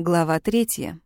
Глава третья.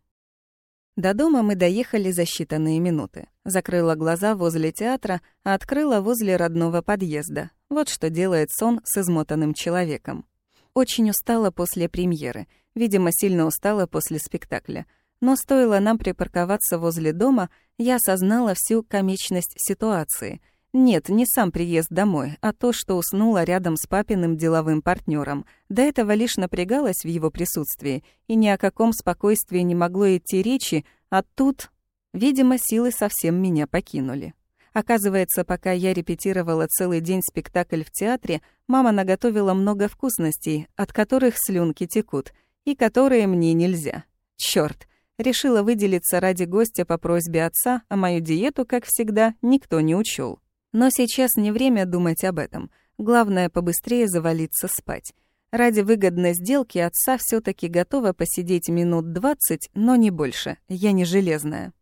До дома мы доехали за считанные минуты. Закрыла глаза возле театра, а открыла возле родного подъезда. Вот что делает сон с измотанным человеком. Очень устала после премьеры. Видимо, сильно устала после спектакля. Но стоило нам припарковаться возле дома, я осознала всю комичность ситуации — нет, не сам приезд домой, а то, что уснула рядом с папиным деловым партнером. До этого лишь напрягалась в его присутствии, и ни о каком спокойствии не могло идти речи, а тут, видимо, силы совсем меня покинули. Оказывается, пока я репетировала целый день спектакль в театре, мама наготовила много вкусностей, от которых слюнки текут, и которые мне нельзя. Чёрт, решила выделиться ради гостя по просьбе отца, а мою диету, как всегда, никто не учел. Но сейчас не время думать об этом. Главное, побыстрее завалиться спать. Ради выгодной сделки отца все таки готова посидеть минут двадцать, но не больше. Я не железная.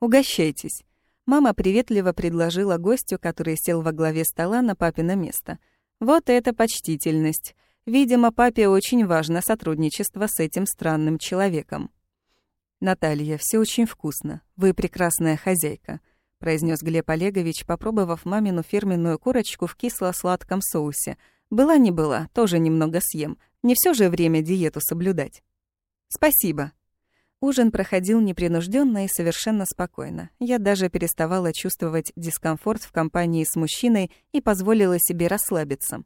«Угощайтесь». Мама приветливо предложила гостю, который сел во главе стола на папино место. Вот это почтительность. Видимо, папе очень важно сотрудничество с этим странным человеком. «Наталья, все очень вкусно. Вы прекрасная хозяйка произнес Глеб Олегович, попробовав мамину фирменную курочку в кисло-сладком соусе. Была не была, тоже немного съем. Не все же время диету соблюдать. Спасибо. Ужин проходил непринужденно и совершенно спокойно. Я даже переставала чувствовать дискомфорт в компании с мужчиной и позволила себе расслабиться.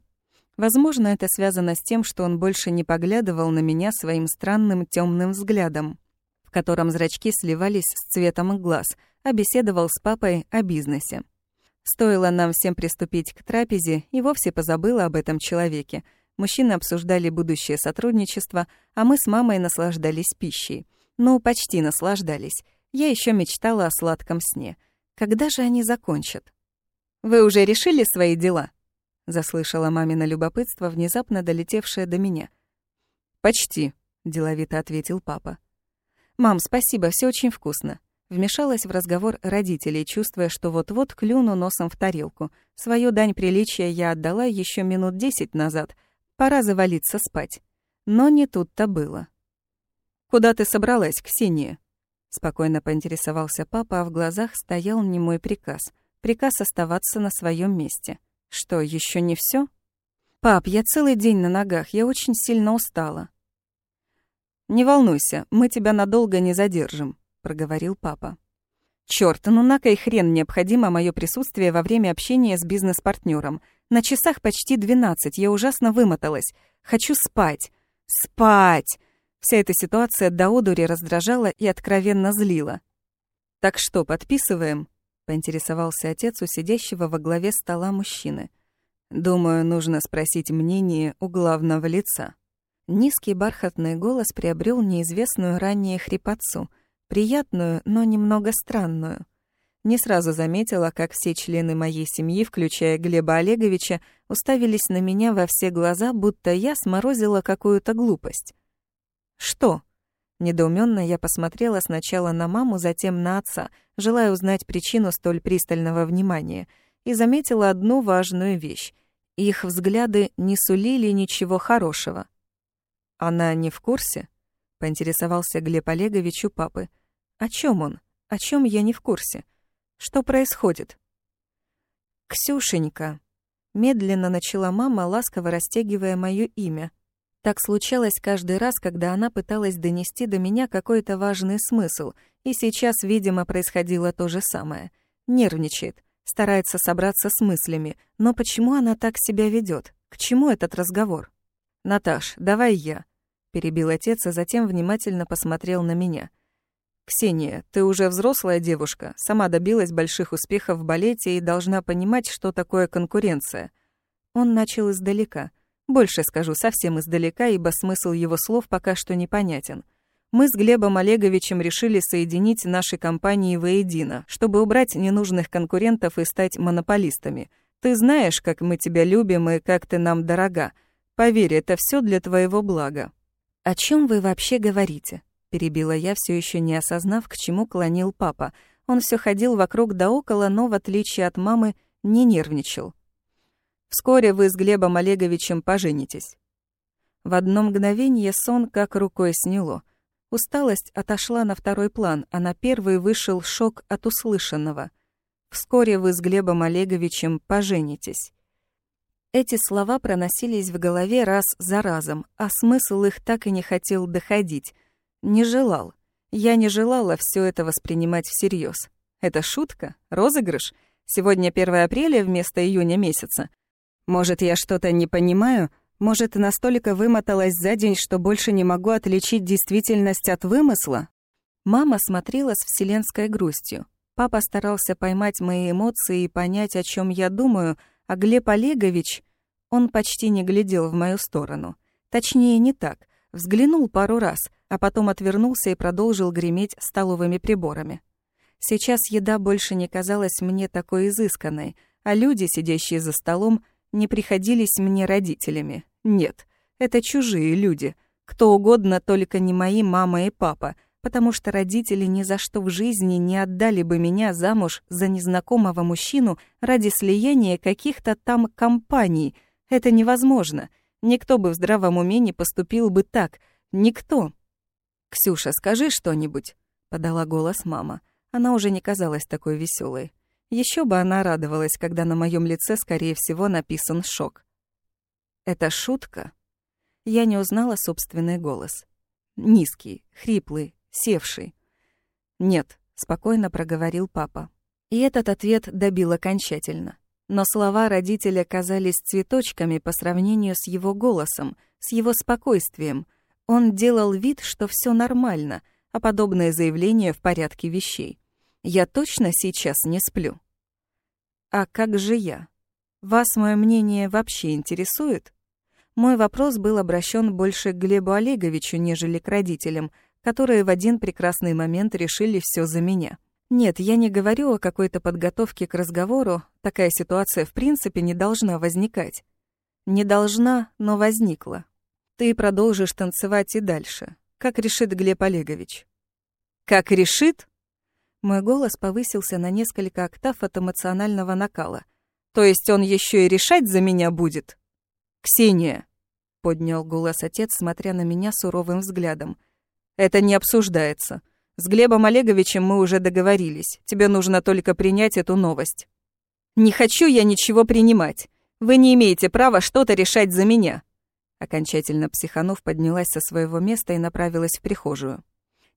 Возможно, это связано с тем, что он больше не поглядывал на меня своим странным темным взглядом, в котором зрачки сливались с цветом глаз — а беседовал с папой о бизнесе. Стоило нам всем приступить к трапезе, и вовсе позабыла об этом человеке. Мужчины обсуждали будущее сотрудничество, а мы с мамой наслаждались пищей. Ну, почти наслаждались. Я еще мечтала о сладком сне. Когда же они закончат? «Вы уже решили свои дела?» Заслышала мамино любопытство, внезапно долетевшее до меня. «Почти», — деловито ответил папа. «Мам, спасибо, все очень вкусно. Вмешалась в разговор родителей, чувствуя, что вот-вот клюну носом в тарелку. Свою дань приличия я отдала еще минут десять назад. Пора завалиться спать. Но не тут-то было. «Куда ты собралась, Ксения?» Спокойно поинтересовался папа, а в глазах стоял немой приказ. Приказ оставаться на своем месте. Что, еще не все? «Пап, я целый день на ногах, я очень сильно устала». «Не волнуйся, мы тебя надолго не задержим», проговорил папа. Чёрт, ну на кой хрен необходимо мое присутствие во время общения с бизнес-партнером? На часах почти двенадцать, я ужасно вымоталась. Хочу спать. Спать! Вся эта ситуация до одури раздражала и откровенно злила. «Так что, подписываем?» — поинтересовался отец у сидящего во главе стола мужчины. «Думаю, нужно спросить мнение у главного лица». Низкий бархатный голос приобрел неизвестную ранее хрипотцу — Приятную, но немного странную. Не сразу заметила, как все члены моей семьи, включая Глеба Олеговича, уставились на меня во все глаза, будто я сморозила какую-то глупость. «Что?» Недоуменно я посмотрела сначала на маму, затем на отца, желая узнать причину столь пристального внимания, и заметила одну важную вещь. Их взгляды не сулили ничего хорошего. «Она не в курсе?» — поинтересовался Глеб Олегович у папы. «О чем он? О чем я не в курсе? Что происходит?» «Ксюшенька», — медленно начала мама, ласково растягивая моё имя. Так случалось каждый раз, когда она пыталась донести до меня какой-то важный смысл, и сейчас, видимо, происходило то же самое. Нервничает, старается собраться с мыслями, но почему она так себя ведет? К чему этот разговор? «Наташ, давай я», перебил отец, а затем внимательно посмотрел на меня. «Ксения, ты уже взрослая девушка, сама добилась больших успехов в балете и должна понимать, что такое конкуренция». Он начал издалека. Больше скажу, совсем издалека, ибо смысл его слов пока что непонятен. Мы с Глебом Олеговичем решили соединить наши компании воедино, чтобы убрать ненужных конкурентов и стать монополистами. Ты знаешь, как мы тебя любим и как ты нам дорога. Поверь, это все для твоего блага. «О чем вы вообще говорите?» — перебила я, все еще не осознав, к чему клонил папа. Он все ходил вокруг да около, но, в отличие от мамы, не нервничал. «Вскоре вы с Глебом Олеговичем поженитесь». В одно мгновение сон как рукой сняло. Усталость отошла на второй план, а на первый вышел шок от услышанного. «Вскоре вы с Глебом Олеговичем поженитесь». Эти слова проносились в голове раз за разом, а смысл их так и не хотел доходить. Не желал. Я не желала все это воспринимать всерьез. Это шутка? Розыгрыш? Сегодня 1 апреля вместо июня месяца. Может, я что-то не понимаю? Может, настолько вымоталась за день, что больше не могу отличить действительность от вымысла? Мама смотрела с вселенской грустью. Папа старался поймать мои эмоции и понять, о чем я думаю, а Глеб Олегович, он почти не глядел в мою сторону. Точнее, не так. Взглянул пару раз, а потом отвернулся и продолжил греметь столовыми приборами. Сейчас еда больше не казалась мне такой изысканной, а люди, сидящие за столом, не приходились мне родителями. Нет, это чужие люди. Кто угодно, только не мои мама и папа, потому что родители ни за что в жизни не отдали бы меня замуж за незнакомого мужчину ради слияния каких-то там компаний. Это невозможно. Никто бы в здравом уме не поступил бы так. Никто. «Ксюша, скажи что-нибудь», — подала голос мама. Она уже не казалась такой веселой. Еще бы она радовалась, когда на моем лице, скорее всего, написан шок. «Это шутка?» Я не узнала собственный голос. Низкий, хриплый, севший. «Нет», — спокойно проговорил папа. И этот ответ добил окончательно. Но слова родителя казались цветочками по сравнению с его голосом, с его спокойствием. Он делал вид, что все нормально, а подобное заявление в порядке вещей. Я точно сейчас не сплю. А как же я? Вас мое мнение вообще интересует? Мой вопрос был обращен больше к Глебу Олеговичу, нежели к родителям, которые в один прекрасный момент решили все за меня. Нет, я не говорю о какой-то подготовке к разговору, такая ситуация в принципе не должна возникать. Не должна, но возникла. Ты продолжишь танцевать и дальше, как решит Глеб Олегович. Как решит? Мой голос повысился на несколько октав от эмоционального накала. То есть он еще и решать за меня будет? Ксения, поднял голос отец, смотря на меня суровым взглядом. Это не обсуждается. С Глебом Олеговичем мы уже договорились. Тебе нужно только принять эту новость. Не хочу я ничего принимать. Вы не имеете права что-то решать за меня. Окончательно психанув, поднялась со своего места и направилась в прихожую.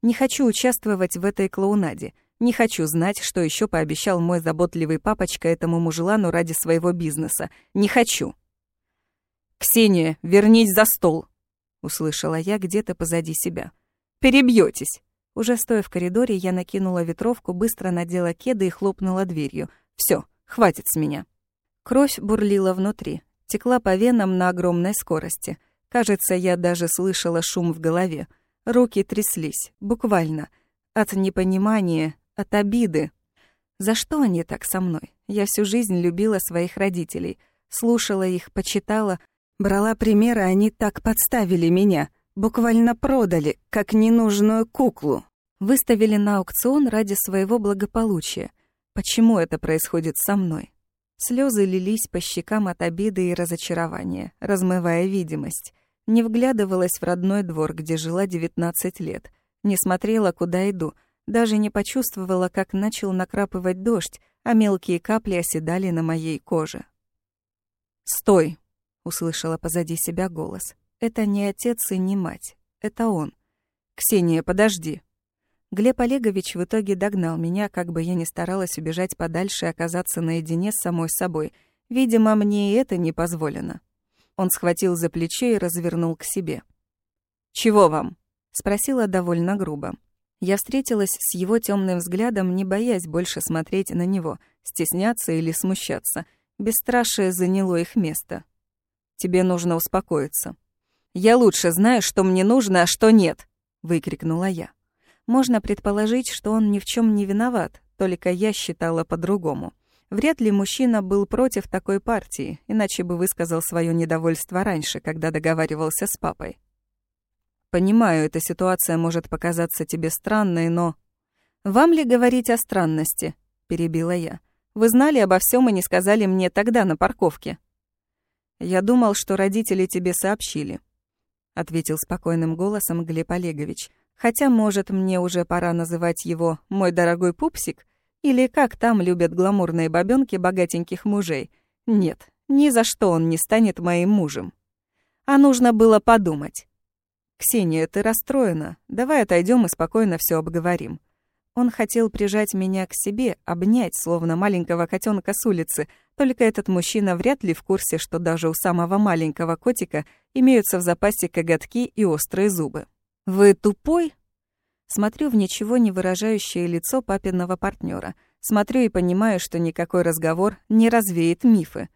Не хочу участвовать в этой клоунаде. Не хочу знать, что еще пообещал мой заботливый папочка этому мужелану ради своего бизнеса. Не хочу. «Ксения, вернись за стол!» — услышала я где-то позади себя. «Перебьетесь!» Уже стоя в коридоре, я накинула ветровку, быстро надела кеды и хлопнула дверью. Все, хватит с меня. Кровь бурлила внутри, текла по венам на огромной скорости. Кажется, я даже слышала шум в голове. Руки тряслись, буквально. От непонимания, от обиды. За что они так со мной? Я всю жизнь любила своих родителей. Слушала их, почитала. Брала примеры, они так подставили меня. Буквально продали, как ненужную куклу. Выставили на аукцион ради своего благополучия. Почему это происходит со мной? Слезы лились по щекам от обиды и разочарования, размывая видимость. Не вглядывалась в родной двор, где жила 19 лет. Не смотрела, куда иду — даже не почувствовала, как начал накрапывать дождь, а мелкие капли оседали на моей коже. «Стой!» — услышала позади себя голос. «Это не отец и не мать. Это он. Ксения, подожди!» Глеб Олегович в итоге догнал меня, как бы я ни старалась убежать подальше и оказаться наедине с самой собой. Видимо, мне и это не позволено. Он схватил за плечо и развернул к себе. «Чего вам?» — спросила довольно грубо. Я встретилась с его темным взглядом, не боясь больше смотреть на него, стесняться или смущаться. Бесстрашие заняло их место. «Тебе нужно успокоиться». «Я лучше знаю, что мне нужно, а что нет», — выкрикнула я. Можно предположить, что он ни в чем не виноват, только я считала по-другому. Вряд ли мужчина был против такой партии, иначе бы высказал свое недовольство раньше, когда договаривался с папой. Понимаю, эта ситуация может показаться тебе странной, но... «Вам ли говорить о странности?» — перебила я. «Вы знали обо всем и не сказали мне тогда на парковке». «Я думал, что родители тебе сообщили», — ответил спокойным голосом Глеб Олегович. Хотя, может, мне уже пора называть его «мой дорогой пупсик», или как там любят гламурные бабёнки богатеньких мужей. Нет, ни за что он не станет моим мужем. А нужно было подумать. «Ксения, ты расстроена. Давай отойдем и спокойно все обговорим». Он хотел прижать меня к себе, обнять, словно маленького котенка с улицы, только этот мужчина вряд ли в курсе, что даже у самого маленького котика имеются в запасе коготки и острые зубы. «Вы тупой?» Смотрю в ничего не выражающее лицо папиного партнера. Смотрю и понимаю, что никакой разговор не развеет мифы.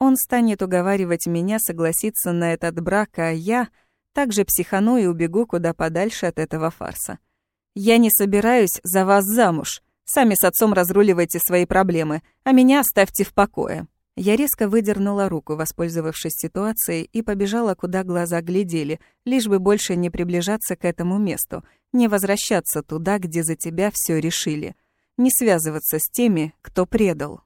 Он станет уговаривать меня согласиться на этот брак, а я также психану и убегу куда подальше от этого фарса. Я не собираюсь за вас замуж. Сами с отцом разруливайте свои проблемы, а меня оставьте в покое». Я резко выдернула руку, воспользовавшись ситуацией, и побежала, куда глаза глядели, лишь бы больше не приближаться к этому месту, не возвращаться туда, где за тебя все решили, не связываться с теми, кто предал.